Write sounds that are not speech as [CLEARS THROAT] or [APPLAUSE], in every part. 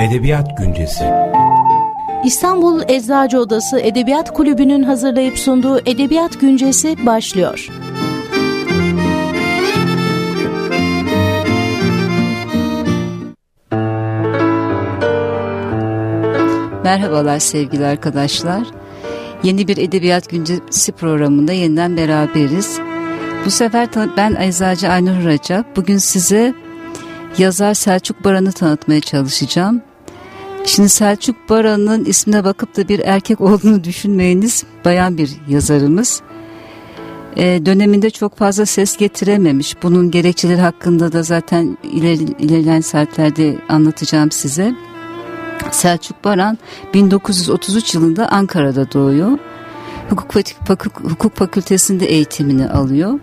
Edebiyat Güncesi İstanbul Eczacı Odası Edebiyat Kulübü'nün hazırlayıp sunduğu Edebiyat Güncesi başlıyor. Merhabalar sevgili arkadaşlar. Yeni bir Edebiyat Güncesi programında yeniden beraberiz. Bu sefer ben Eczacı Aynur Racap. Bugün size yazar Selçuk Baran'ı tanıtmaya çalışacağım. Şimdi Selçuk Baran'ın ismine bakıp da bir erkek [LAUGHS] olduğunu düşünmeyiniz. Bayan bir yazarımız. Ee, döneminde çok fazla ses getirememiş. Bunun gerekçeleri hakkında da zaten ileri, ilerleyen saatlerde anlatacağım size. Selçuk Baran 1933 yılında Ankara'da doğuyor. Hukuk, hukuk fakültesinde eğitimini alıyor.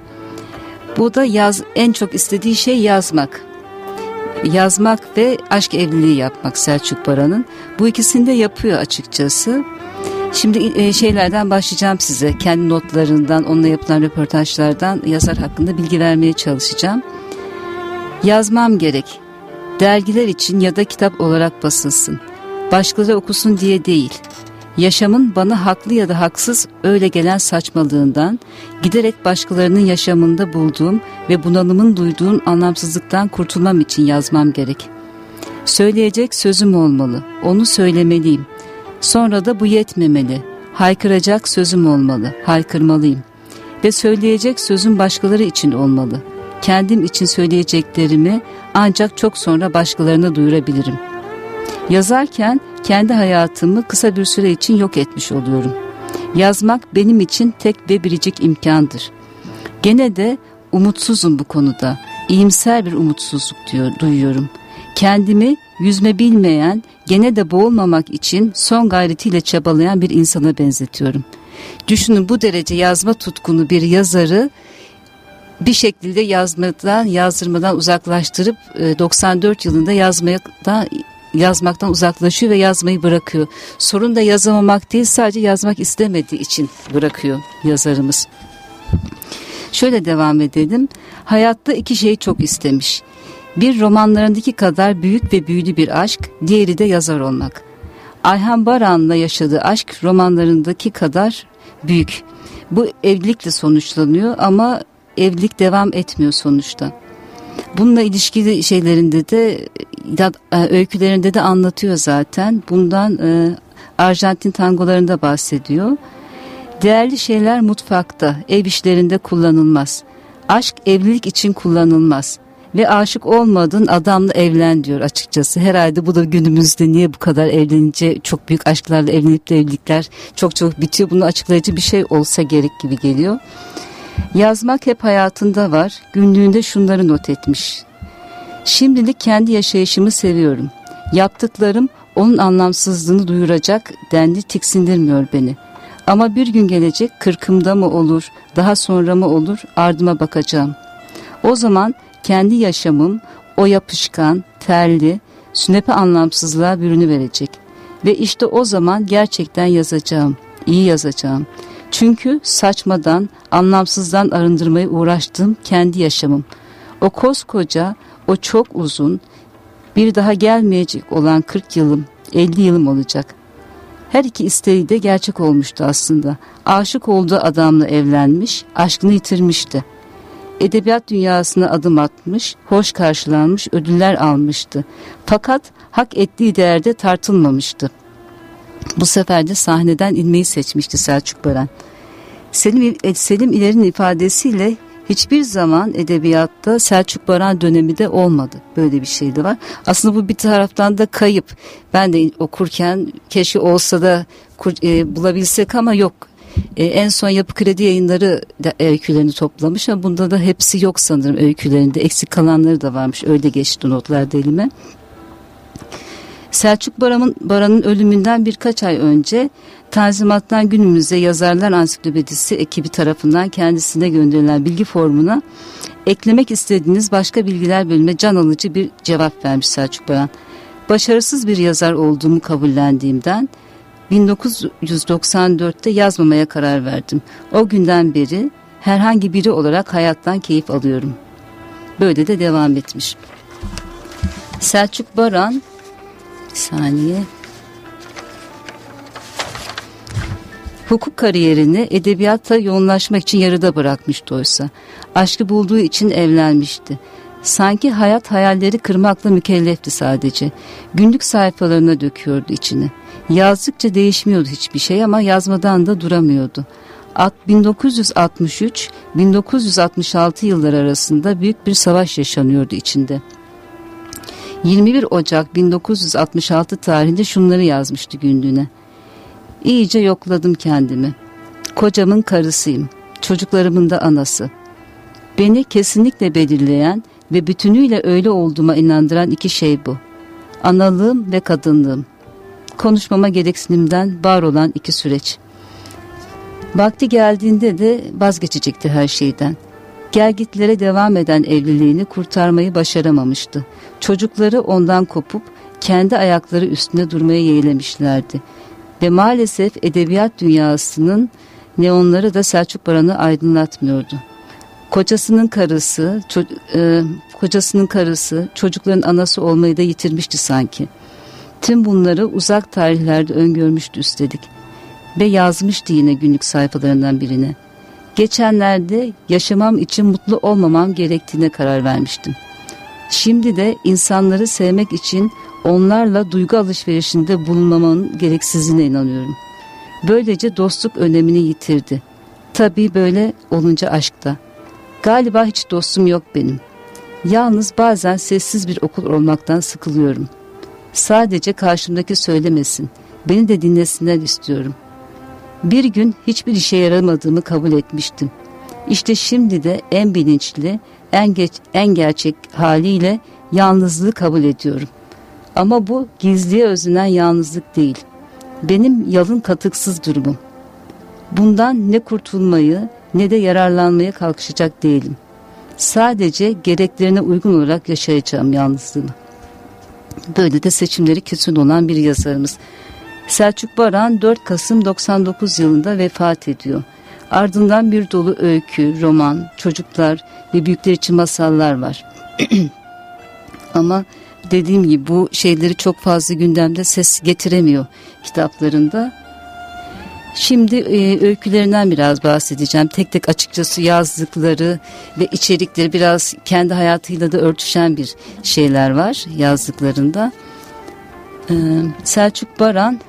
Bu da yaz en çok istediği şey yazmak yazmak ve aşk evliliği yapmak Selçuk Baran'ın. Bu ikisini de yapıyor açıkçası. Şimdi e, şeylerden başlayacağım size. Kendi notlarından, onunla yapılan röportajlardan yazar hakkında bilgi vermeye çalışacağım. Yazmam gerek. Dergiler için ya da kitap olarak basılsın. Başkaları okusun diye değil yaşamın bana haklı ya da haksız öyle gelen saçmalığından, giderek başkalarının yaşamında bulduğum ve bunalımın duyduğum anlamsızlıktan kurtulmam için yazmam gerek. Söyleyecek sözüm olmalı, onu söylemeliyim. Sonra da bu yetmemeli, haykıracak sözüm olmalı, haykırmalıyım. Ve söyleyecek sözüm başkaları için olmalı. Kendim için söyleyeceklerimi ancak çok sonra başkalarına duyurabilirim. Yazarken kendi hayatımı kısa bir süre için yok etmiş oluyorum. Yazmak benim için tek ve biricik imkandır. Gene de umutsuzum bu konuda. İyimser bir umutsuzluk diyor, duyuyorum. Kendimi yüzme bilmeyen, gene de boğulmamak için son gayretiyle çabalayan bir insana benzetiyorum. Düşünün bu derece yazma tutkunu bir yazarı bir şekilde yazmadan, yazdırmadan uzaklaştırıp 94 yılında yazmaya da yazmaktan uzaklaşıyor ve yazmayı bırakıyor. Sorun da yazamamak değil sadece yazmak istemediği için bırakıyor yazarımız. Şöyle devam edelim. Hayatta iki şeyi çok istemiş. Bir romanlarındaki kadar büyük ve büyülü bir aşk, diğeri de yazar olmak. Ayhan Baran'la yaşadığı aşk romanlarındaki kadar büyük. Bu evlilikle sonuçlanıyor ama evlilik devam etmiyor sonuçta. Bununla ilişkili şeylerinde de öykülerinde de anlatıyor zaten. Bundan e, Arjantin tangolarında bahsediyor. Değerli şeyler mutfakta, ev işlerinde kullanılmaz. Aşk evlilik için kullanılmaz. Ve aşık olmadığın adamla evlen diyor açıkçası. Herhalde bu da günümüzde niye bu kadar evlenince çok büyük aşklarla evlenip de evlilikler çok çok bitiyor. Bunu açıklayıcı bir şey olsa gerek gibi geliyor. Yazmak hep hayatında var. Günlüğünde şunları not etmiş. Şimdilik kendi yaşayışımı seviyorum. Yaptıklarım onun anlamsızlığını duyuracak dendi tiksindirmiyor beni. Ama bir gün gelecek kırkımda mı olur, daha sonra mı olur ardıma bakacağım. O zaman kendi yaşamım o yapışkan, terli, sünepe anlamsızlığa bürünü verecek. Ve işte o zaman gerçekten yazacağım, iyi yazacağım. Çünkü saçmadan, anlamsızdan arındırmaya uğraştığım kendi yaşamım. O koskoca, o çok uzun, bir daha gelmeyecek olan 40 yılım, 50 yılım olacak. Her iki isteği de gerçek olmuştu aslında. Aşık olduğu adamla evlenmiş, aşkını yitirmişti. Edebiyat dünyasına adım atmış, hoş karşılanmış, ödüller almıştı. Fakat hak ettiği değerde tartılmamıştı. Bu sefer de sahneden inmeyi seçmişti Selçuk Baran. Selim, e, Selim İler'in ifadesiyle hiçbir zaman edebiyatta Selçuk Baran dönemi de olmadı. Böyle bir şey de var. Aslında bu bir taraftan da kayıp. Ben de okurken keşke olsa da e, bulabilsek ama yok. E, en son Yapı Kredi yayınları da öykülerini toplamış ama bunda da hepsi yok sanırım öykülerinde. Eksik kalanları da varmış. Öyle geçti notlarda elime. Selçuk Baran'ın Baran'ın ölümünden birkaç ay önce Tanzimat'tan günümüze Yazarlar Ansiklopedisi ekibi tarafından kendisine gönderilen bilgi formuna eklemek istediğiniz başka bilgiler bölümüne can alıcı bir cevap vermiş Selçuk Baran. Başarısız bir yazar olduğumu kabullendiğimden 1994'te yazmamaya karar verdim. O günden beri herhangi biri olarak hayattan keyif alıyorum. Böyle de devam etmiş. Selçuk Baran saniye. Hukuk kariyerini edebiyata yoğunlaşmak için yarıda bırakmıştı oysa. Aşkı bulduğu için evlenmişti. Sanki hayat hayalleri kırmakla mükellefti sadece. Günlük sayfalarına döküyordu içini. Yazdıkça değişmiyordu hiçbir şey ama yazmadan da duramıyordu. 1963-1966 yıllar arasında büyük bir savaş yaşanıyordu içinde. 21 Ocak 1966 tarihinde şunları yazmıştı günlüğüne. İyice yokladım kendimi. Kocamın karısıyım. Çocuklarımın da anası. Beni kesinlikle belirleyen ve bütünüyle öyle olduğuma inandıran iki şey bu. Analığım ve kadınlığım. Konuşmama gereksinimden var olan iki süreç. Vakti geldiğinde de vazgeçecekti her şeyden. Gelgitlere devam eden evliliğini kurtarmayı başaramamıştı. Çocukları ondan kopup kendi ayakları üstünde durmaya yeğlemişlerdi. Ve maalesef edebiyat dünyasının neonları da Selçuk Baran'ı aydınlatmıyordu. Kocasının karısı, e, kocasının karısı, çocukların anası olmayı da yitirmişti sanki. Tüm bunları uzak tarihlerde öngörmüştü üstelik. Ve yazmıştı yine günlük sayfalarından birine. Geçenlerde yaşamam için mutlu olmamam gerektiğine karar vermiştim. Şimdi de insanları sevmek için onlarla duygu alışverişinde bulunmamanın gereksizliğine inanıyorum. Böylece dostluk önemini yitirdi. Tabii böyle olunca aşkta. Galiba hiç dostum yok benim. Yalnız bazen sessiz bir okul olmaktan sıkılıyorum. Sadece karşımdaki söylemesin, beni de dinlesinler istiyorum. Bir gün hiçbir işe yaramadığımı kabul etmiştim. İşte şimdi de en bilinçli, en, geç, en gerçek haliyle yalnızlığı kabul ediyorum. Ama bu gizliye özünen yalnızlık değil. Benim yalın katıksız durumum. Bundan ne kurtulmayı ne de yararlanmaya kalkışacak değilim. Sadece gereklerine uygun olarak yaşayacağım yalnızlığımı. Böyle de seçimleri kesin olan bir yazarımız. Selçuk Baran 4 Kasım 99 yılında vefat ediyor. Ardından bir dolu öykü, roman, çocuklar ve büyükler için masallar var. [CLEARS THROAT] Ama dediğim gibi bu şeyleri çok fazla gündemde ses getiremiyor kitaplarında. Şimdi e, öykülerinden biraz bahsedeceğim. Tek tek açıkçası yazdıkları ve içerikleri biraz kendi hayatıyla da örtüşen bir şeyler var yazdıklarında. Ee, Selçuk Baran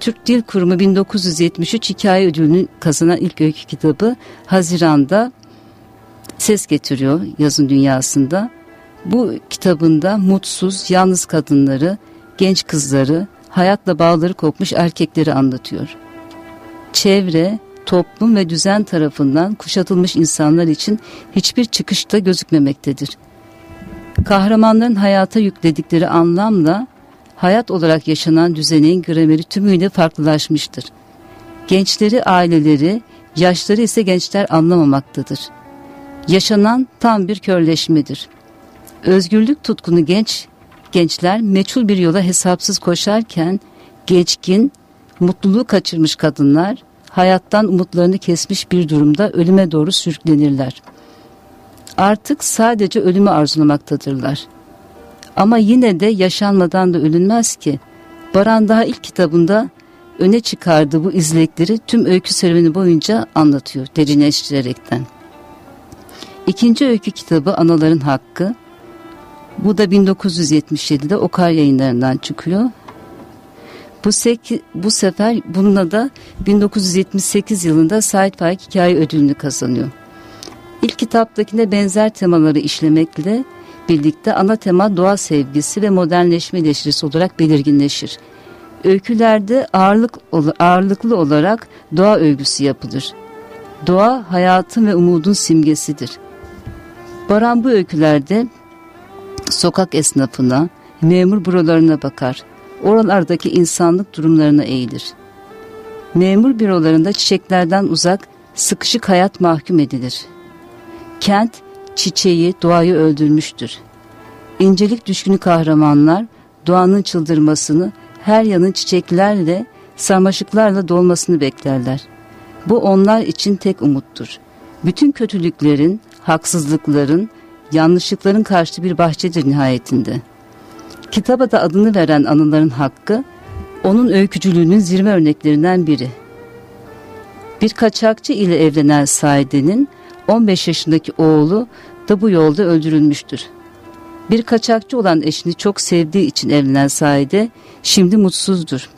Türk Dil Kurumu 1973 hikaye ödülünü kazanan ilk öykü kitabı Haziran'da ses getiriyor yazın dünyasında. Bu kitabında mutsuz, yalnız kadınları, genç kızları, hayatla bağları kopmuş erkekleri anlatıyor. Çevre, toplum ve düzen tarafından kuşatılmış insanlar için hiçbir çıkışta gözükmemektedir. Kahramanların hayata yükledikleri anlamla hayat olarak yaşanan düzenin grameri tümüyle farklılaşmıştır. Gençleri aileleri, yaşları ise gençler anlamamaktadır. Yaşanan tam bir körleşmedir. Özgürlük tutkunu genç gençler meçhul bir yola hesapsız koşarken geçkin, mutluluğu kaçırmış kadınlar hayattan umutlarını kesmiş bir durumda ölüme doğru sürüklenirler. Artık sadece ölümü arzulamaktadırlar. Ama yine de yaşanmadan da ölünmez ki. Baran daha ilk kitabında öne çıkardığı bu izlekleri tüm öykü serüveni boyunca anlatıyor derinleştirerekten. İkinci öykü kitabı Anaların Hakkı. Bu da 1977'de Okar yayınlarından çıkıyor. Bu, bu sefer bununla da 1978 yılında Said Faik Hikaye Ödülünü kazanıyor. İlk kitaptakine benzer temaları işlemekle birlikte ana tema doğa sevgisi ve modernleşme eleştirisi olarak belirginleşir. Öykülerde ağırlık, ağırlıklı olarak doğa övgüsü yapılır. Doğa hayatın ve umudun simgesidir. Baran bu öykülerde sokak esnafına, memur bürolarına bakar. Oralardaki insanlık durumlarına eğilir. Memur bürolarında çiçeklerden uzak, sıkışık hayat mahkum edilir. Kent, çiçeği, doğayı öldürmüştür. İncelik düşkünü kahramanlar, doğanın çıldırmasını, her yanın çiçeklerle, sarmaşıklarla dolmasını beklerler. Bu onlar için tek umuttur. Bütün kötülüklerin, haksızlıkların, yanlışlıkların karşı bir bahçedir nihayetinde. Kitaba da adını veren anıların hakkı, onun öykücülüğünün zirve örneklerinden biri. Bir kaçakçı ile evlenen Saide'nin 15 yaşındaki oğlu da bu yolda öldürülmüştür. Bir kaçakçı olan eşini çok sevdiği için evlenen Saide şimdi mutsuzdur.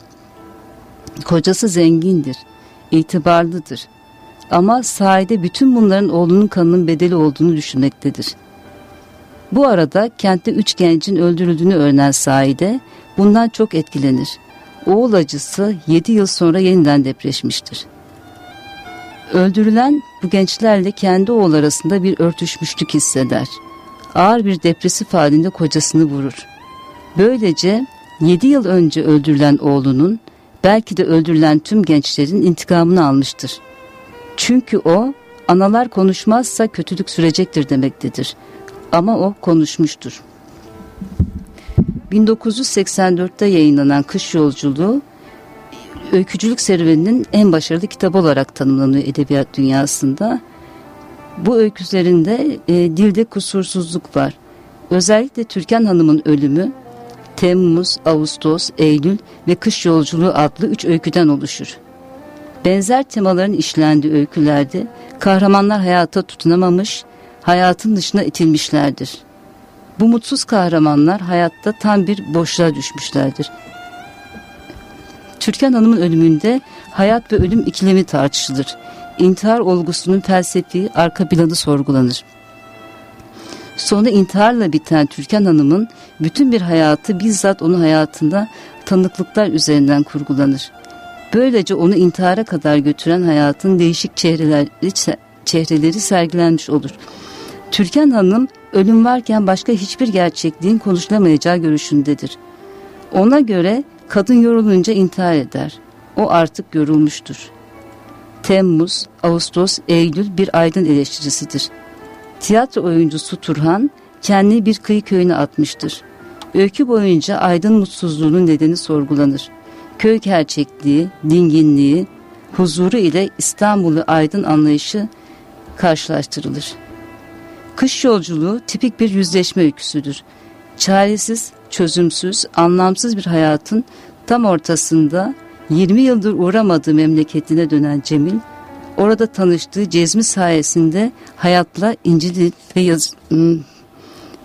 Kocası zengindir, itibarlıdır. Ama Saide bütün bunların oğlunun kanının bedeli olduğunu düşünmektedir. Bu arada kentte üç gencin öldürüldüğünü öğrenen Saide bundan çok etkilenir. Oğul acısı yedi yıl sonra yeniden depreşmiştir. Öldürülen bu gençlerle kendi oğul arasında bir örtüşmüşlük hisseder. Ağır bir depresif halinde kocasını vurur. Böylece yedi yıl önce öldürülen oğlunun belki de öldürülen tüm gençlerin intikamını almıştır. Çünkü o analar konuşmazsa kötülük sürecektir demektedir. Ama o konuşmuştur. 1984'te yayınlanan Kış Yolculuğu öykücülük serüveninin en başarılı kitabı olarak tanımlanıyor edebiyat dünyasında. Bu öykülerinde e, dilde kusursuzluk var. Özellikle Türkan Hanım'ın ölümü Temmuz, Ağustos, Eylül ve Kış Yolculuğu adlı üç öyküden oluşur. Benzer temaların işlendiği öykülerde kahramanlar hayata tutunamamış, hayatın dışına itilmişlerdir. Bu mutsuz kahramanlar hayatta tam bir boşluğa düşmüşlerdir. Türkan Hanım'ın ölümünde hayat ve ölüm ikilemi tartışılır. İntihar olgusunun felsefi arka planı sorgulanır. Sonra intiharla biten Türkan Hanım'ın bütün bir hayatı bizzat onun hayatında tanıklıklar üzerinden kurgulanır. Böylece onu intihara kadar götüren hayatın değişik çehreleri, çehreleri sergilenmiş olur. Türkan Hanım ölüm varken başka hiçbir gerçekliğin konuşulamayacağı görüşündedir. Ona göre kadın yorulunca intihar eder. O artık yorulmuştur. Temmuz, Ağustos, Eylül bir aydın eleştirisidir. Tiyatro oyuncusu Turhan kendini bir kıyı köyüne atmıştır. Öykü boyunca aydın mutsuzluğunun nedeni sorgulanır. Köy gerçekliği, dinginliği, huzuru ile İstanbul'u aydın anlayışı karşılaştırılır. Kış yolculuğu tipik bir yüzleşme öyküsüdür. Çaresiz, çözümsüz, anlamsız bir hayatın tam ortasında 20 yıldır uğramadığı memleketine dönen Cemil, orada tanıştığı Cezmi sayesinde hayatla incil ve, yaz,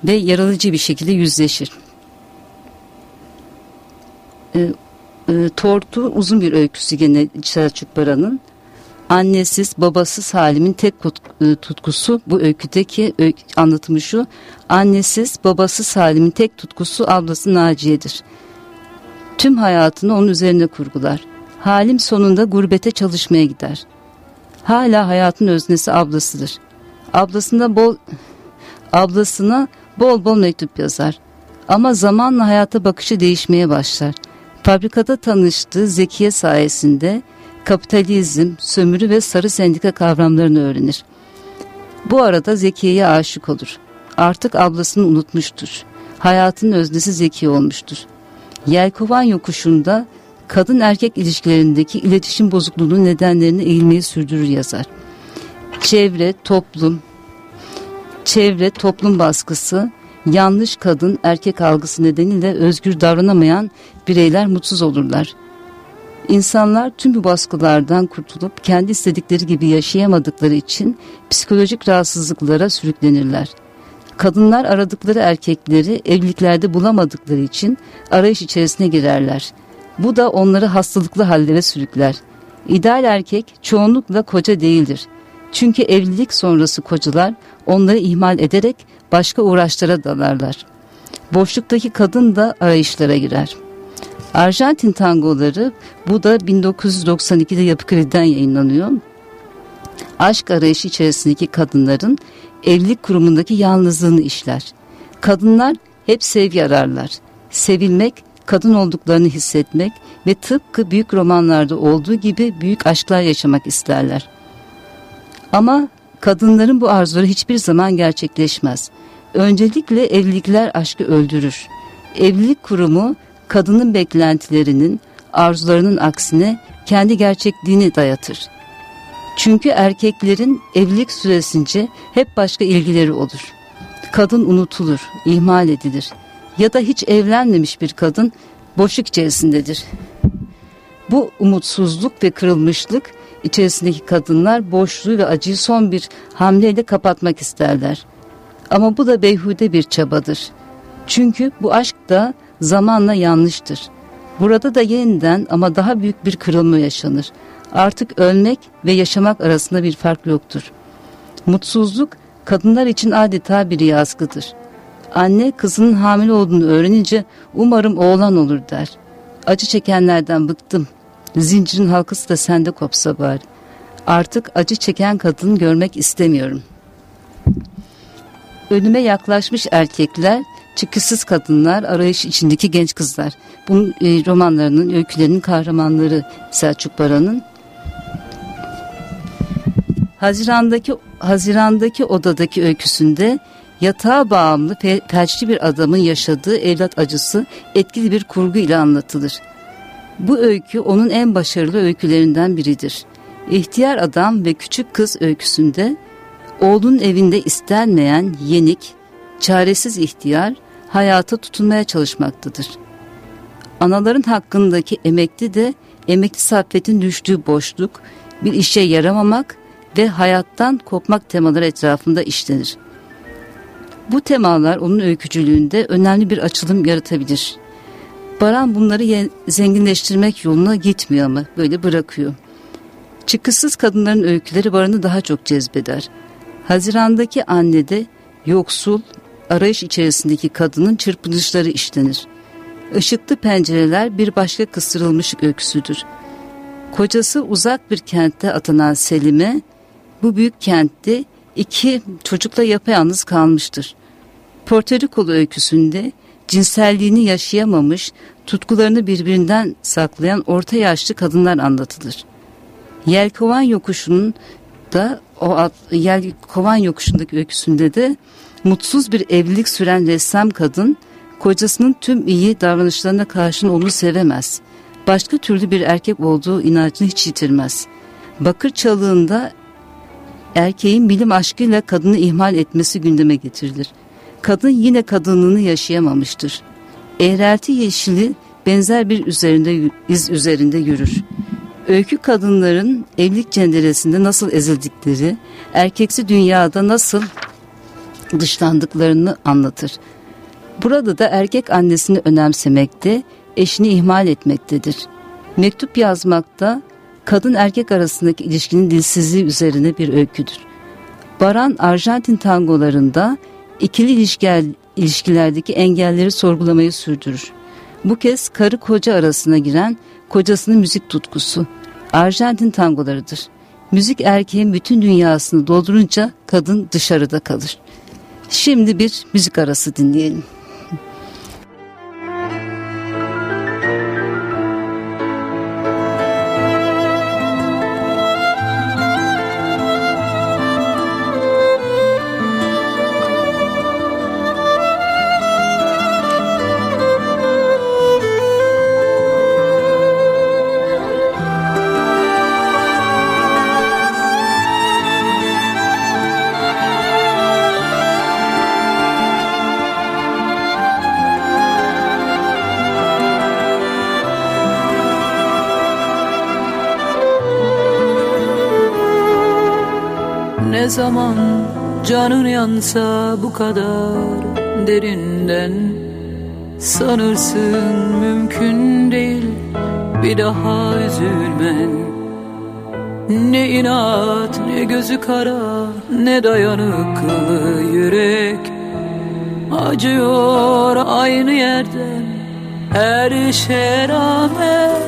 ve yaralıcı bir şekilde yüzleşir. E, e, Tortu uzun bir öyküsü gene Selçuk Baran'ın. Annesiz, babasız Halim'in tek e, tutkusu bu öyküdeki öykü, anlatımı şu. Annesiz, babasız Halim'in tek tutkusu ablası Naciye'dir. Tüm hayatını onun üzerine kurgular. Halim sonunda gurbete çalışmaya gider. Hala hayatın öznesi ablasıdır. Ablasında bol ablasına bol bol mektup yazar. Ama zamanla hayata bakışı değişmeye başlar. Fabrikada tanıştığı Zekiye sayesinde kapitalizm, sömürü ve sarı sendika kavramlarını öğrenir. Bu arada Zekiye'ye aşık olur. Artık ablasını unutmuştur. Hayatın öznesi Zeki olmuştur. Yelkovan yokuşunda kadın erkek ilişkilerindeki iletişim bozukluğunun nedenlerini eğilmeyi sürdürür yazar. Çevre, toplum, çevre, toplum baskısı, yanlış kadın erkek algısı nedeniyle özgür davranamayan bireyler mutsuz olurlar. İnsanlar tüm bu baskılardan kurtulup kendi istedikleri gibi yaşayamadıkları için psikolojik rahatsızlıklara sürüklenirler. Kadınlar aradıkları erkekleri evliliklerde bulamadıkları için arayış içerisine girerler. Bu da onları hastalıklı hallere sürükler. İdeal erkek çoğunlukla koca değildir. Çünkü evlilik sonrası kocalar onları ihmal ederek başka uğraşlara dalarlar. Boşluktaki kadın da arayışlara girer. Arjantin tangoları bu da 1992'de Yapı Kredi'den yayınlanıyor. Aşk arayışı içerisindeki kadınların evlilik kurumundaki yalnızlığını işler. Kadınlar hep sevgi ararlar. Sevilmek, kadın olduklarını hissetmek ve tıpkı büyük romanlarda olduğu gibi büyük aşklar yaşamak isterler. Ama kadınların bu arzuları hiçbir zaman gerçekleşmez. Öncelikle evlilikler aşkı öldürür. Evlilik kurumu kadının beklentilerinin, arzularının aksine kendi gerçekliğini dayatır. Çünkü erkeklerin evlilik süresince hep başka ilgileri olur. Kadın unutulur, ihmal edilir. ya da hiç evlenmemiş bir kadın boşluk içerisindedir. Bu umutsuzluk ve kırılmışlık içerisindeki kadınlar boşluğu ve acıyı son bir hamleyle kapatmak isterler. Ama bu da beyhude bir çabadır. Çünkü bu aşk da zamanla yanlıştır. Burada da yeniden ama daha büyük bir kırılma yaşanır. Artık ölmek ve yaşamak arasında bir fark yoktur. Mutsuzluk kadınlar için adeta bir yazgıdır. Anne kızının hamile olduğunu öğrenince umarım oğlan olur der. Acı çekenlerden bıktım. Zincirin halkası da sende kopsa bari. Artık acı çeken kadın görmek istemiyorum. Ölüme yaklaşmış erkekler, çıkısız kadınlar, arayış içindeki genç kızlar. Bunun e, romanlarının, öykülerinin kahramanları Selçuk Baran'ın. Hazirandaki Hazirandaki odadaki öyküsünde yatağa bağımlı felçli bir adamın yaşadığı evlat acısı etkili bir kurgu ile anlatılır. Bu öykü onun en başarılı öykülerinden biridir. İhtiyar adam ve küçük kız öyküsünde oğlunun evinde istenmeyen yenik, çaresiz ihtiyar hayata tutunmaya çalışmaktadır. Anaların hakkındaki emekli de emekli saffetin düştüğü boşluk, bir işe yaramamak ve hayattan kopmak temaları etrafında işlenir. Bu temalar onun öykücülüğünde önemli bir açılım yaratabilir. Baran bunları zenginleştirmek yoluna gitmiyor ama böyle bırakıyor. Çıkısız kadınların öyküleri Baran'ı daha çok cezbeder. Hazirandaki annede yoksul, arayış içerisindeki kadının çırpınışları işlenir. Işıklı pencereler bir başka kısırılmış öyküsüdür. Kocası uzak bir kentte atanan Selim'e bu büyük kentte iki çocukla yapayalnız kalmıştır. Porto öyküsünde cinselliğini yaşayamamış, tutkularını birbirinden saklayan orta yaşlı kadınlar anlatılır. Yelkovan yokuşunun da o Yelkovan yokuşundaki öyküsünde de mutsuz bir evlilik süren ressam kadın kocasının tüm iyi davranışlarına karşın onu sevemez. Başka türlü bir erkek olduğu inancını hiç yitirmez. Bakır çalığında erkeğin bilim aşkıyla kadını ihmal etmesi gündeme getirilir. Kadın yine kadınlığını yaşayamamıştır. Eğrelti yeşili benzer bir üzerinde iz üzerinde yürür. Öykü kadınların evlilik cenderesinde nasıl ezildikleri, erkeksi dünyada nasıl dışlandıklarını anlatır. Burada da erkek annesini önemsemekte, eşini ihmal etmektedir. Mektup yazmakta kadın erkek arasındaki ilişkinin dilsizliği üzerine bir öyküdür. Baran Arjantin tangolarında ikili ilişkiler, ilişkilerdeki engelleri sorgulamayı sürdürür. Bu kez karı koca arasına giren kocasının müzik tutkusu Arjantin tangolarıdır. Müzik erkeğin bütün dünyasını doldurunca kadın dışarıda kalır. Şimdi bir müzik arası dinleyelim. Zaman canın yansa bu kadar derinden Sanırsın mümkün değil. Bir daha üzülmen. Ne inat ne gözü kara ne dayanıklı yürek. Acıyor aynı yerden her şeye rağmen.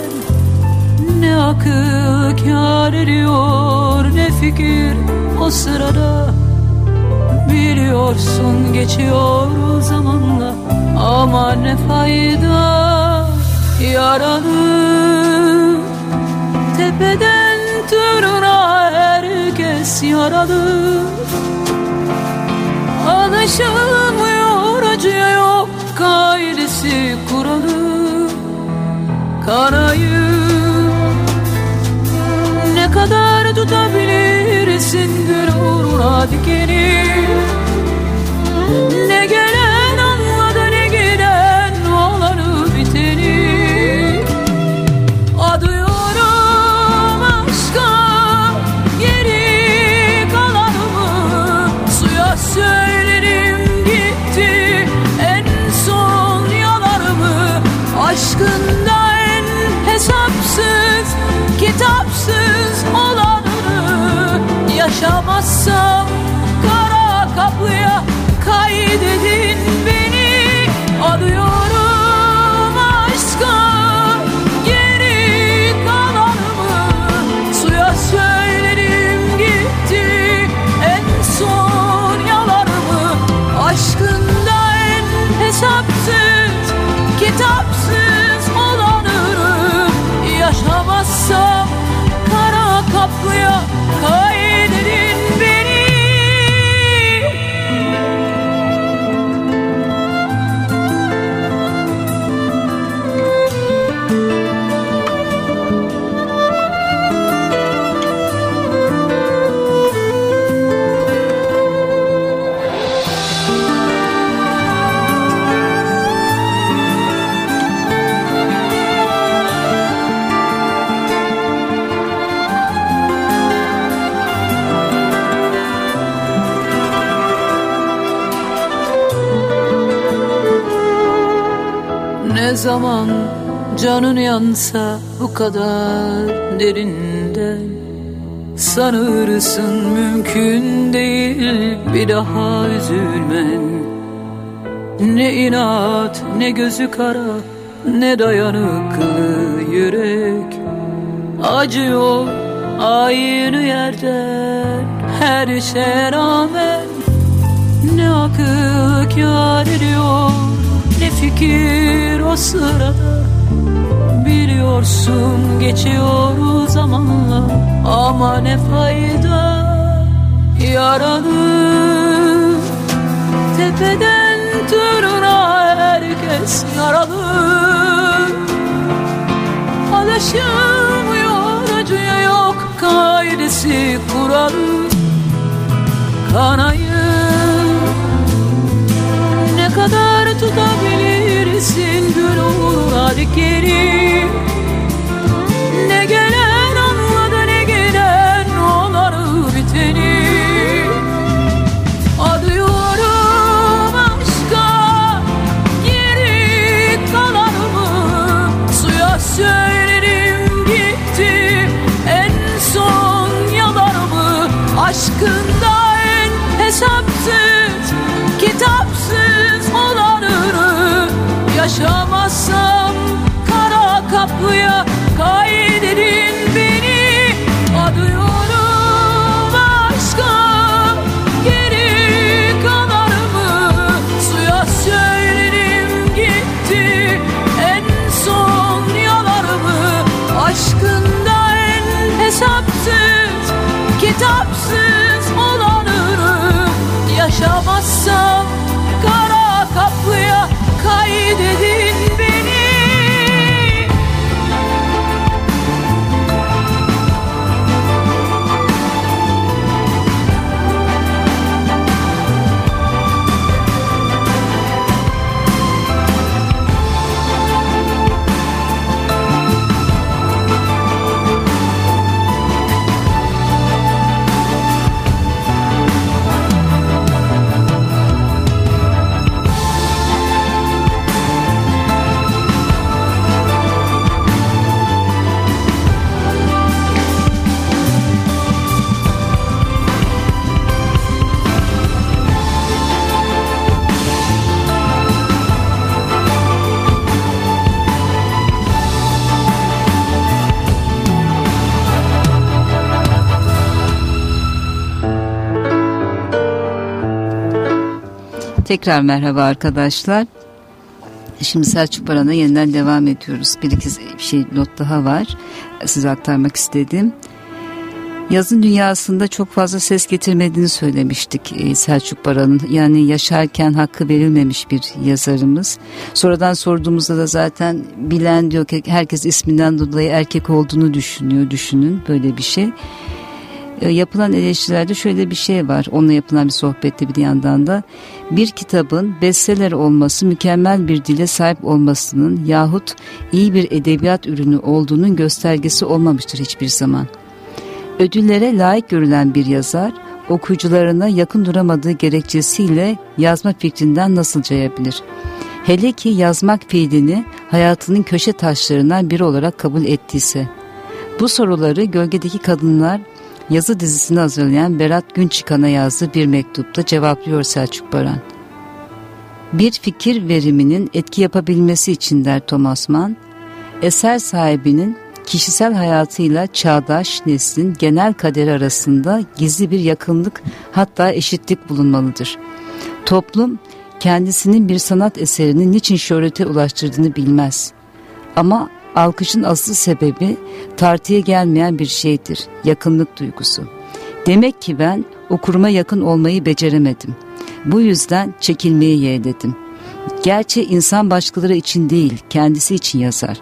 Ne akıl kâr ediyor ne fikir o sırada Biliyorsun geçiyor zamanla. Ama ne fayda Yaralı tepeden tırnağa herkes yaralı. Alışılmıyor acıya yok kaidesi kuralı. Kanayı canın yansa bu kadar derinden Sanırsın mümkün değil. Bir daha üzülmen. Ne inat ne gözü kara ne dayanıklı yürek. Acıyor aynı yerden her şeye rağmen. Ne akıl kâr ediyor ne fikir o sırada Biliyorsun geçiyor zamanla ama ne fayda? Yaralı tepeden tırnağa herkes yaralı. Alışılmıyor acıya yok kaidesi kuralı. Kanayı here. Tekrar merhaba arkadaşlar. Şimdi Selçuk Baran'a yeniden devam ediyoruz. Bir iki şey not daha var. Size aktarmak istedim. Yazın dünyasında çok fazla ses getirmediğini söylemiştik e, Selçuk Baran'ın. Yani yaşarken hakkı verilmemiş bir yazarımız. Sonradan sorduğumuzda da zaten bilen diyor ki herkes isminden dolayı erkek olduğunu düşünüyor. Düşünün böyle bir şey. E, yapılan eleştirilerde şöyle bir şey var. Onunla yapılan bir sohbette bir yandan da bir kitabın bestseller olması mükemmel bir dile sahip olmasının yahut iyi bir edebiyat ürünü olduğunun göstergesi olmamıştır hiçbir zaman. Ödüllere layık görülen bir yazar okuyucularına yakın duramadığı gerekçesiyle yazma fikrinden nasıl cayabilir? Hele ki yazmak fiilini hayatının köşe taşlarından biri olarak kabul ettiyse. Bu soruları Gölgedeki Kadınlar yazı dizisini hazırlayan Berat Günçikan'a yazdığı bir mektupta cevaplıyor Selçuk Baran. Bir fikir veriminin etki yapabilmesi için der Thomas Mann, eser sahibinin kişisel hayatıyla çağdaş neslin genel kaderi arasında gizli bir yakınlık hatta eşitlik bulunmalıdır. Toplum kendisinin bir sanat eserini niçin şöhrete ulaştırdığını bilmez. Ama alkışın asıl sebebi tartıya gelmeyen bir şeydir, yakınlık duygusu. Demek ki ben okuruma yakın olmayı beceremedim. Bu yüzden çekilmeyi yeğledim. Gerçi insan başkaları için değil, kendisi için yazar.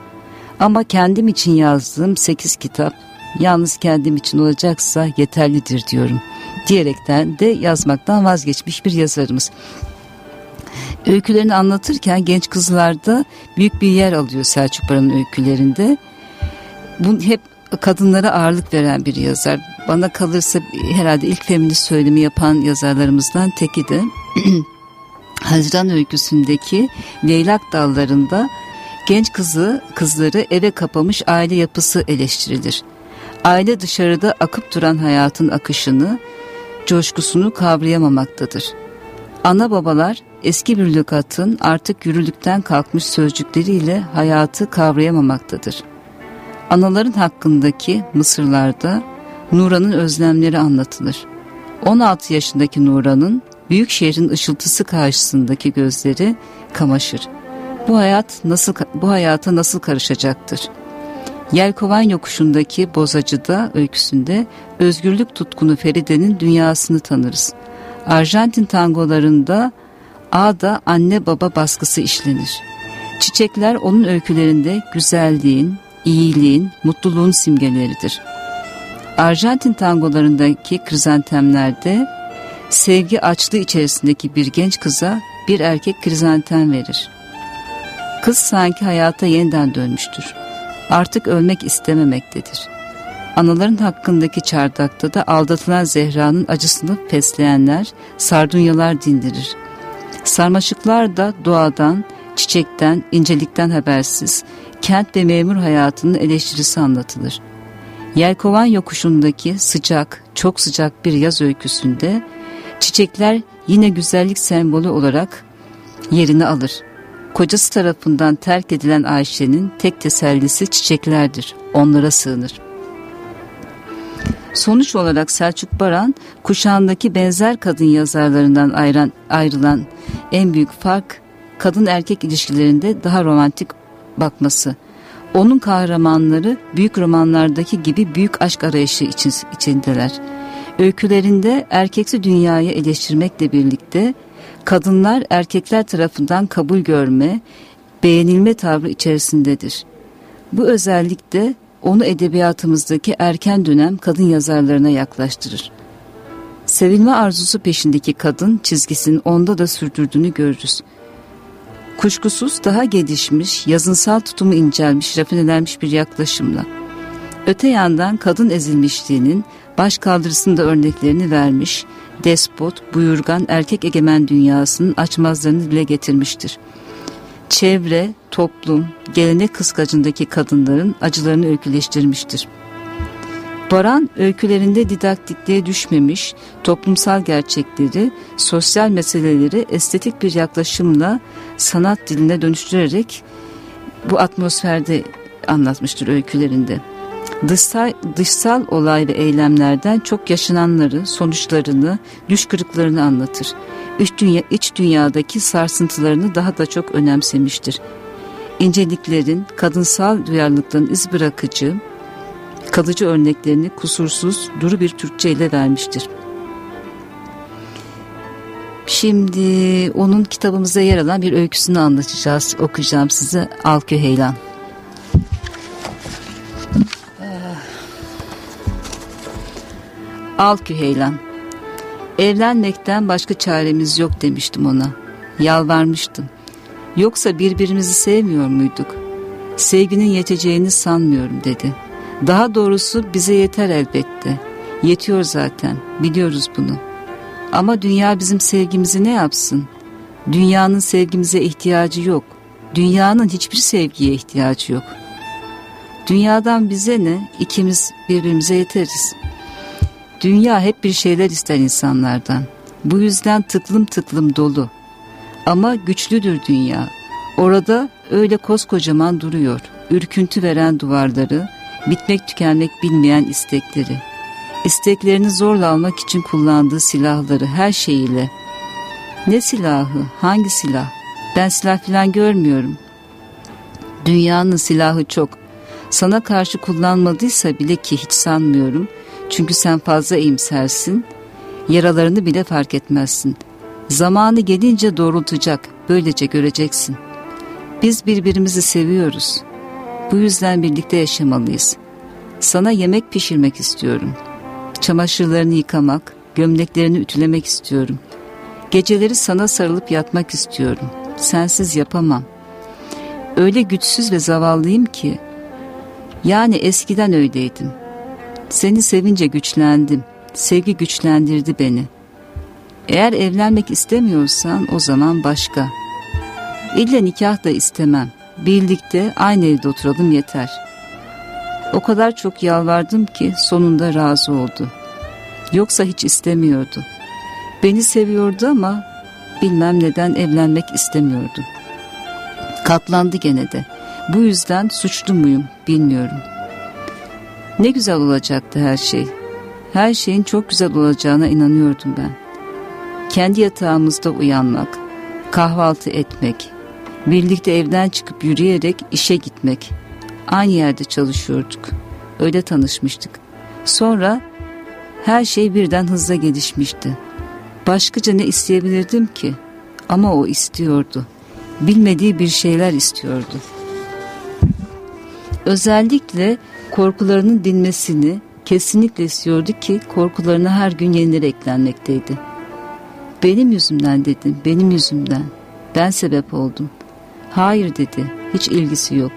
Ama kendim için yazdığım sekiz kitap yalnız kendim için olacaksa yeterlidir diyorum. Diyerekten de yazmaktan vazgeçmiş bir yazarımız. Öykülerini anlatırken genç kızlarda büyük bir yer alıyor Selçuk Baran'ın öykülerinde. Bu hep kadınlara ağırlık veren bir yazar. Bana kalırsa herhalde ilk feminist söylemi yapan yazarlarımızdan teki de [CLEARS THROAT] Haziran öyküsündeki leylak dallarında genç kızı kızları eve kapamış aile yapısı eleştirilir. Aile dışarıda akıp duran hayatın akışını, coşkusunu kavrayamamaktadır. Ana babalar eski bir lügatın artık yürürlükten kalkmış sözcükleriyle hayatı kavrayamamaktadır. Anaların hakkındaki Mısırlarda Nura'nın özlemleri anlatılır. 16 yaşındaki Nura'nın büyük şehrin ışıltısı karşısındaki gözleri kamaşır. Bu hayat nasıl bu hayata nasıl karışacaktır? Yelkovan yokuşundaki bozacıda öyküsünde özgürlük tutkunu Feride'nin dünyasını tanırız. Arjantin tangolarında A'da anne baba baskısı işlenir. Çiçekler onun öykülerinde güzelliğin, iyiliğin, mutluluğun simgeleridir. Arjantin tangolarındaki krizantemlerde sevgi açlığı içerisindeki bir genç kıza bir erkek krizantem verir. Kız sanki hayata yeniden dönmüştür. Artık ölmek istememektedir. Anaların hakkındaki çardakta da aldatılan Zehra'nın acısını fesleyenler, sardunyalar dindirir. Sarmaşıklar da doğadan, çiçekten, incelikten habersiz, kent ve memur hayatının eleştirisi anlatılır. Yelkovan yokuşundaki sıcak, çok sıcak bir yaz öyküsünde çiçekler yine güzellik sembolü olarak yerini alır. Kocası tarafından terk edilen Ayşe'nin tek tesellisi çiçeklerdir. Onlara sığınır. Sonuç olarak Selçuk Baran kuşağındaki benzer kadın yazarlarından ayıran, ayrılan en büyük fark kadın erkek ilişkilerinde daha romantik bakması. Onun kahramanları büyük romanlardaki gibi büyük aşk arayışı için, içindeler. Öykülerinde erkeksi dünyayı eleştirmekle birlikte kadınlar erkekler tarafından kabul görme, beğenilme tavrı içerisindedir. Bu özellik de onu edebiyatımızdaki erken dönem kadın yazarlarına yaklaştırır. Sevilme arzusu peşindeki kadın çizgisinin onda da sürdürdüğünü görürüz. Kuşkusuz daha gelişmiş, yazınsal tutumu incelmiş, rafinelenmiş bir yaklaşımla. Öte yandan kadın ezilmişliğinin baş kaldırısında örneklerini vermiş, despot, buyurgan erkek egemen dünyasının açmazlarını dile getirmiştir. Çevre, toplum, gelenek kıskacındaki kadınların acılarını öyküleştirmiştir. Baran öykülerinde didaktikliğe düşmemiş, toplumsal gerçekleri, sosyal meseleleri estetik bir yaklaşımla sanat diline dönüştürerek bu atmosferde anlatmıştır öykülerinde. Dışsal, dışsal olay ve eylemlerden çok yaşananları, sonuçlarını, düş kırıklarını anlatır. İç, dünya, iç dünyadaki sarsıntılarını daha da çok önemsemiştir. İnceliklerin, kadınsal duyarlılıkların iz bırakıcı, kalıcı örneklerini kusursuz, duru bir Türkçe ile vermiştir. Şimdi onun kitabımızda yer alan bir öyküsünü anlatacağız, okuyacağım size Alkü Heylan. Al Küheylan. Evlenmekten başka çaremiz yok demiştim ona. Yalvarmıştım. Yoksa birbirimizi sevmiyor muyduk? Sevginin yeteceğini sanmıyorum dedi. Daha doğrusu bize yeter elbette. Yetiyor zaten. Biliyoruz bunu. Ama dünya bizim sevgimizi ne yapsın? Dünyanın sevgimize ihtiyacı yok. Dünyanın hiçbir sevgiye ihtiyacı yok. Dünyadan bize ne? İkimiz birbirimize yeteriz.'' Dünya hep bir şeyler ister insanlardan. Bu yüzden tıklım tıklım dolu. Ama güçlüdür dünya. Orada öyle koskocaman duruyor. Ürküntü veren duvarları, bitmek tükenmek bilmeyen istekleri. İsteklerini zorla almak için kullandığı silahları her şeyiyle. Ne silahı? Hangi silah? Ben silah falan görmüyorum. Dünyanın silahı çok. Sana karşı kullanmadıysa bile ki hiç sanmıyorum. Çünkü sen fazla iyimsersin. Yaralarını bile fark etmezsin. Zamanı gelince doğrultacak. Böylece göreceksin. Biz birbirimizi seviyoruz. Bu yüzden birlikte yaşamalıyız. Sana yemek pişirmek istiyorum. Çamaşırlarını yıkamak, gömleklerini ütülemek istiyorum. Geceleri sana sarılıp yatmak istiyorum. Sensiz yapamam. Öyle güçsüz ve zavallıyım ki. Yani eskiden öyleydim. Seni sevince güçlendim. Sevgi güçlendirdi beni. Eğer evlenmek istemiyorsan o zaman başka. İlle nikah da istemem. Birlikte aynı evde oturalım yeter. O kadar çok yalvardım ki sonunda razı oldu. Yoksa hiç istemiyordu. Beni seviyordu ama bilmem neden evlenmek istemiyordu. Katlandı gene de. Bu yüzden suçlu muyum bilmiyorum. Ne güzel olacaktı her şey. Her şeyin çok güzel olacağına inanıyordum ben. Kendi yatağımızda uyanmak, kahvaltı etmek, birlikte evden çıkıp yürüyerek işe gitmek. Aynı yerde çalışıyorduk. Öyle tanışmıştık. Sonra her şey birden hızla gelişmişti. Başkaca ne isteyebilirdim ki? Ama o istiyordu. Bilmediği bir şeyler istiyordu. Özellikle korkularının dinmesini kesinlikle istiyordu ki korkularına her gün yenileri eklenmekteydi. Benim yüzümden dedim, benim yüzümden. Ben sebep oldum. Hayır dedi, hiç ilgisi yok.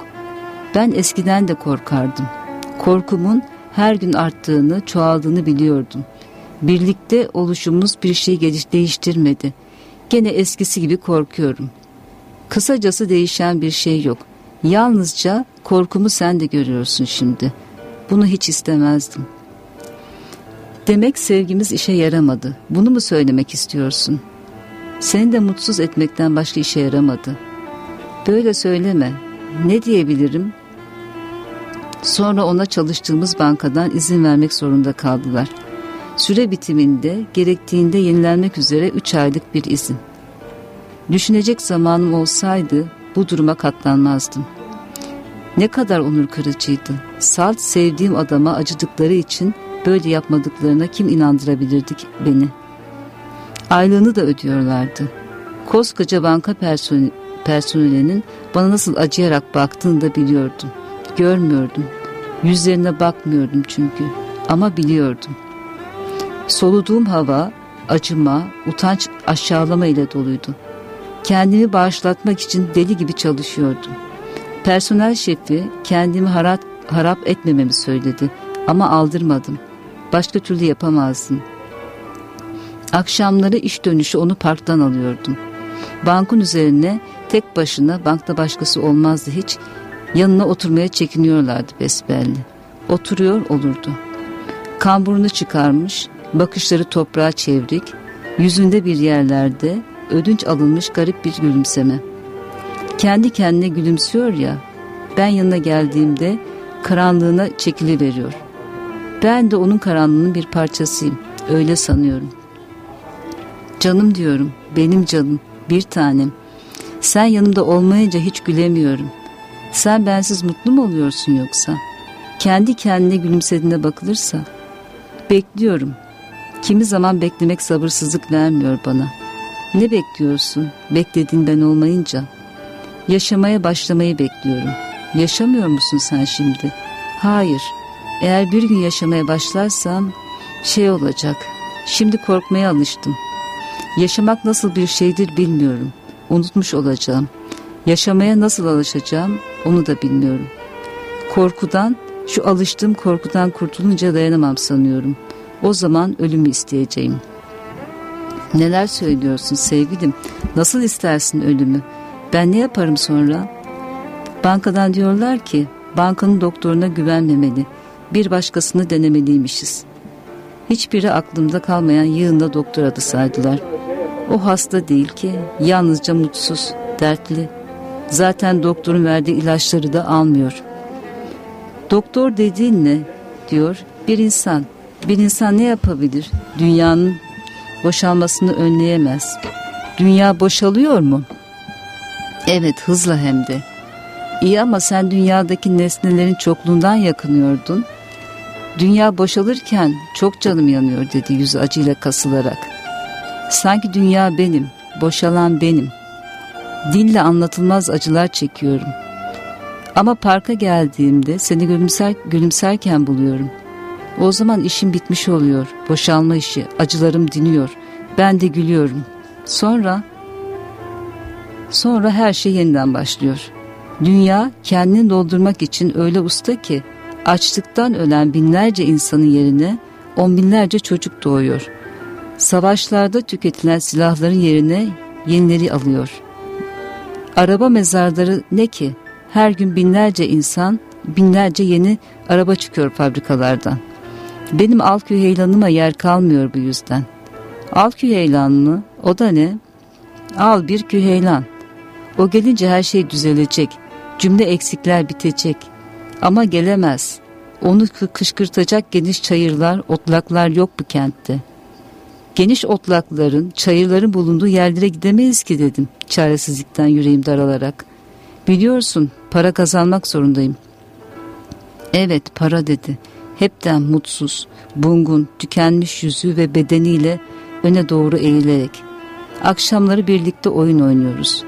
Ben eskiden de korkardım. Korkumun her gün arttığını, çoğaldığını biliyordum. Birlikte oluşumuz bir şey değiştirmedi. Gene eskisi gibi korkuyorum. Kısacası değişen bir şey yok. Yalnızca korkumu sen de görüyorsun şimdi. Bunu hiç istemezdim. Demek sevgimiz işe yaramadı. Bunu mu söylemek istiyorsun? Seni de mutsuz etmekten başka işe yaramadı. Böyle söyleme. Ne diyebilirim? Sonra ona çalıştığımız bankadan izin vermek zorunda kaldılar. Süre bitiminde gerektiğinde yenilenmek üzere üç aylık bir izin. Düşünecek zamanım olsaydı bu duruma katlanmazdım. Ne kadar onur kırıcıydı. Salt sevdiğim adama acıdıkları için böyle yapmadıklarına kim inandırabilirdi beni? Aylığını da ödüyorlardı. Koskoca banka personeli, personelinin bana nasıl acıyarak baktığını da biliyordum. Görmüyordum. Yüzlerine bakmıyordum çünkü. Ama biliyordum. Soluduğum hava, acıma, utanç, aşağılama ile doluydu. Kendimi bağışlatmak için deli gibi çalışıyordum. Personel şefi kendimi harap, harap etmememi söyledi ama aldırmadım. Başka türlü yapamazdım. Akşamları iş dönüşü onu parktan alıyordum. Bankın üzerine tek başına bankta başkası olmazdı hiç. Yanına oturmaya çekiniyorlardı besbelli. Oturuyor olurdu. Kamburunu çıkarmış, bakışları toprağa çevrik, yüzünde bir yerlerde ödünç alınmış garip bir gülümseme. Kendi kendine gülümsüyor ya, ben yanına geldiğimde karanlığına çekili veriyor. Ben de onun karanlığının bir parçasıyım, öyle sanıyorum. Canım diyorum, benim canım, bir tanem. Sen yanımda olmayınca hiç gülemiyorum. Sen bensiz mutlu mu oluyorsun yoksa? Kendi kendine gülümsediğine bakılırsa. Bekliyorum. Kimi zaman beklemek sabırsızlık vermiyor bana. Ne bekliyorsun? Beklediğin ben olmayınca. Yaşamaya başlamayı bekliyorum. Yaşamıyor musun sen şimdi? Hayır. Eğer bir gün yaşamaya başlarsam şey olacak. Şimdi korkmaya alıştım. Yaşamak nasıl bir şeydir bilmiyorum. Unutmuş olacağım. Yaşamaya nasıl alışacağım onu da bilmiyorum. Korkudan, şu alıştığım korkudan kurtulunca dayanamam sanıyorum. O zaman ölümü isteyeceğim. Neler söylüyorsun sevgilim? Nasıl istersin ölümü? Ben ne yaparım sonra? Bankadan diyorlar ki bankanın doktoruna güvenmemeli. Bir başkasını denemeliymişiz. Hiçbiri aklımda kalmayan yığında doktor adı saydılar. O hasta değil ki, yalnızca mutsuz, dertli. Zaten doktorun verdiği ilaçları da almıyor. Doktor dediğin ne? diyor. Bir insan. Bir insan ne yapabilir? Dünyanın boşalmasını önleyemez. Dünya boşalıyor mu? Evet hızla hem de. İyi ama sen dünyadaki nesnelerin çokluğundan yakınıyordun. Dünya boşalırken çok canım yanıyor dedi yüzü acıyla kasılarak. Sanki dünya benim, boşalan benim. Dille anlatılmaz acılar çekiyorum. Ama parka geldiğimde seni gülümser, gülümserken buluyorum. O zaman işim bitmiş oluyor, boşalma işi, acılarım diniyor. Ben de gülüyorum. Sonra, sonra her şey yeniden başlıyor. Dünya kendini doldurmak için öyle usta ki açlıktan ölen binlerce insanın yerine on binlerce çocuk doğuyor. Savaşlarda tüketilen silahların yerine yenileri alıyor. Araba mezarları ne ki? Her gün binlerce insan, binlerce yeni araba çıkıyor fabrikalardan. Benim Alküheylan'ıma yer kalmıyor bu yüzden. Alküheylan mı? O da ne? Al bir küheylan. O gelince her şey düzelecek. Cümle eksikler bitecek. Ama gelemez. Onu kışkırtacak geniş çayırlar, otlaklar yok bu kentte. Geniş otlakların, çayırların bulunduğu yerlere gidemeyiz ki dedim çaresizlikten yüreğim daralarak. Biliyorsun para kazanmak zorundayım. Evet para dedi. Hepten mutsuz, bungun, tükenmiş yüzü ve bedeniyle öne doğru eğilerek. Akşamları birlikte oyun oynuyoruz.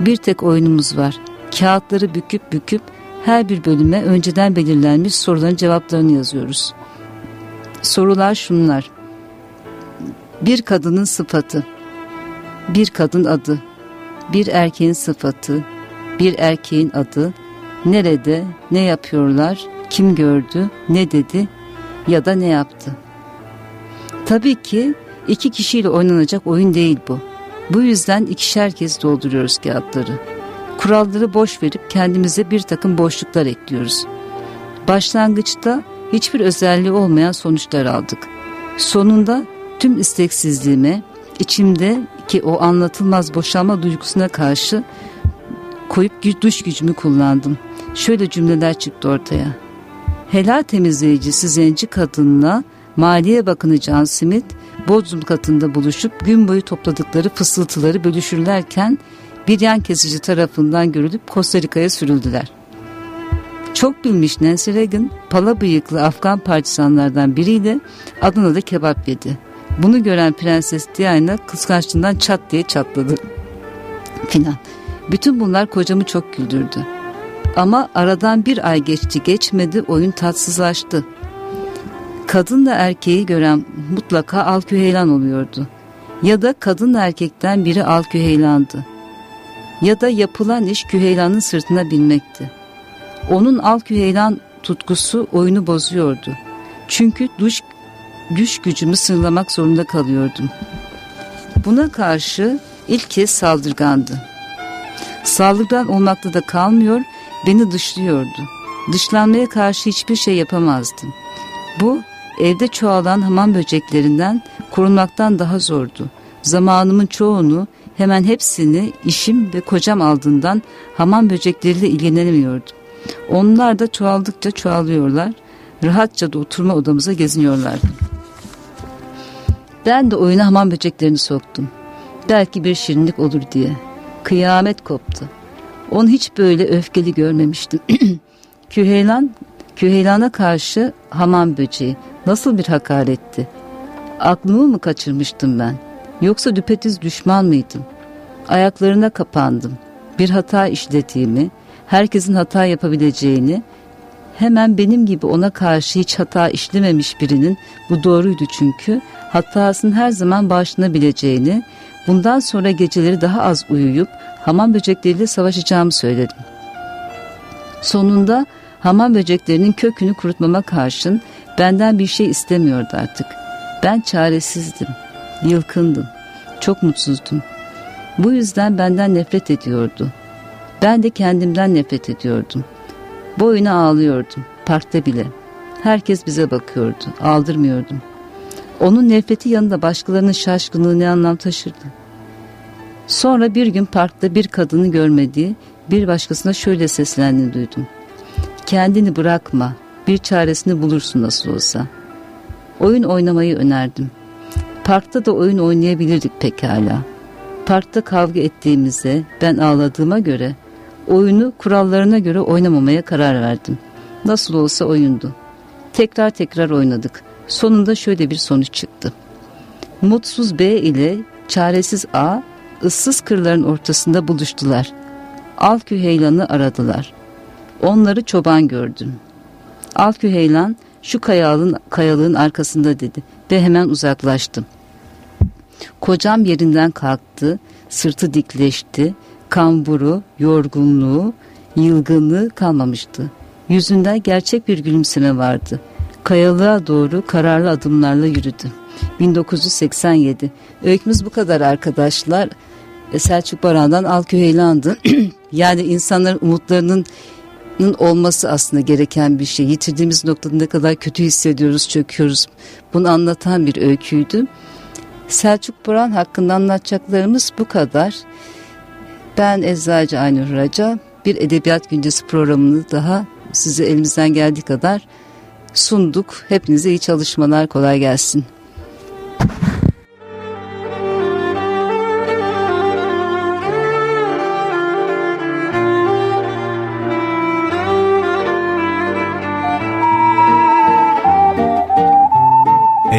Bir tek oyunumuz var. Kağıtları büküp büküp her bir bölüme önceden belirlenmiş soruların cevaplarını yazıyoruz. Sorular şunlar. Bir kadının sıfatı, bir kadın adı, bir erkeğin sıfatı, bir erkeğin adı, nerede, ne yapıyorlar, kim gördü, ne dedi ya da ne yaptı. Tabii ki iki kişiyle oynanacak oyun değil bu. Bu yüzden ikişer kez dolduruyoruz kağıtları. Kuralları boş verip kendimize bir takım boşluklar ekliyoruz. Başlangıçta hiçbir özelliği olmayan sonuçlar aldık. Sonunda tüm isteksizliğime, içimde ki o anlatılmaz boşalma duygusuna karşı koyup duş gücümü kullandım. Şöyle cümleler çıktı ortaya. Helal temizleyicisi zenci kadınla Maliye Bakanı Can Simit Bodrum katında buluşup gün boyu topladıkları fısıltıları bölüşürlerken bir yan kesici tarafından görülüp Costa Rica'ya sürüldüler. Çok bilmiş Nancy Reagan pala bıyıklı Afgan partisanlardan biriyle Adana'da kebap yedi. Bunu gören Prenses Diana kıskançlığından çat diye çatladı. Filan. Bütün bunlar kocamı çok güldürdü. Ama aradan bir ay geçti geçmedi oyun tatsızlaştı. Kadınla erkeği gören mutlaka alküheylan oluyordu. Ya da kadınla erkekten biri alküheylandı. Ya da yapılan iş küheylanın sırtına binmekti. Onun alküheylan tutkusu oyunu bozuyordu. Çünkü duş, düş gücümü sınırlamak zorunda kalıyordum. Buna karşı ilk kez saldırgandı. Saldırgan olmakta da kalmıyor, beni dışlıyordu. Dışlanmaya karşı hiçbir şey yapamazdım. Bu evde çoğalan hamam böceklerinden korunmaktan daha zordu. Zamanımın çoğunu hemen hepsini işim ve kocam aldığından hamam böcekleriyle ilgilenemiyordum. Onlar da çoğaldıkça çoğalıyorlar. Rahatça da oturma odamıza geziniyorlardı. Ben de oyuna hamam böceklerini soktum. Belki bir şirinlik olur diye. Kıyamet koptu. Onu hiç böyle öfkeli görmemiştim. [CLEARS THROAT] Küheylan, Küheylan'a karşı hamam böceği nasıl bir hakaretti. Aklımı mı kaçırmıştım ben? Yoksa düpetiz düşman mıydım? Ayaklarına kapandım. Bir hata işlediğimi, herkesin hata yapabileceğini, hemen benim gibi ona karşı hiç hata işlememiş birinin bu doğruydu çünkü hatasının her zaman bağışlanabileceğini, bundan sonra geceleri daha az uyuyup hamam böcekleriyle savaşacağımı söyledim. Sonunda hamam böceklerinin kökünü kurutmama karşın benden bir şey istemiyordu artık. Ben çaresizdim, yılkındım, çok mutsuzdum. Bu yüzden benden nefret ediyordu. Ben de kendimden nefret ediyordum. Boyuna ağlıyordum, parkta bile. Herkes bize bakıyordu, aldırmıyordum. Onun nefreti yanında başkalarının şaşkınlığı ne anlam taşırdı. Sonra bir gün parkta bir kadını görmediği bir başkasına şöyle seslendiğini duydum. Kendini bırakma, bir çaresini bulursun nasıl olsa. Oyun oynamayı önerdim. Parkta da oyun oynayabilirdik pekala. Parkta kavga ettiğimizde ben ağladığıma göre oyunu kurallarına göre oynamamaya karar verdim. Nasıl olsa oyundu. Tekrar tekrar oynadık. Sonunda şöyle bir sonuç çıktı. Mutsuz B ile çaresiz A ıssız kırların ortasında buluştular. Alküheylan'ı aradılar. Onları çoban gördüm. Alküheylan şu kayalığın, kayalığın arkasında dedi ve hemen uzaklaştım. Kocam yerinden kalktı, sırtı dikleşti, kamburu, yorgunluğu, yılgınlığı kalmamıştı. Yüzünde gerçek bir gülümseme vardı. Kayalığa doğru kararlı adımlarla yürüdü. 1987. Öykümüz bu kadar arkadaşlar. E, Selçuk Baran'dan Alküheylan'dı. [CLEARS THROAT] yani insanların umutlarının olması aslında gereken bir şey. Yitirdiğimiz noktada ne kadar kötü hissediyoruz, çöküyoruz. Bunu anlatan bir öyküydü. Selçuk Baran hakkında anlatacaklarımız bu kadar. Ben Eczacı Aynur Raca bir Edebiyat Güncesi programını daha size elimizden geldiği kadar sunduk. Hepinize iyi çalışmalar, kolay gelsin.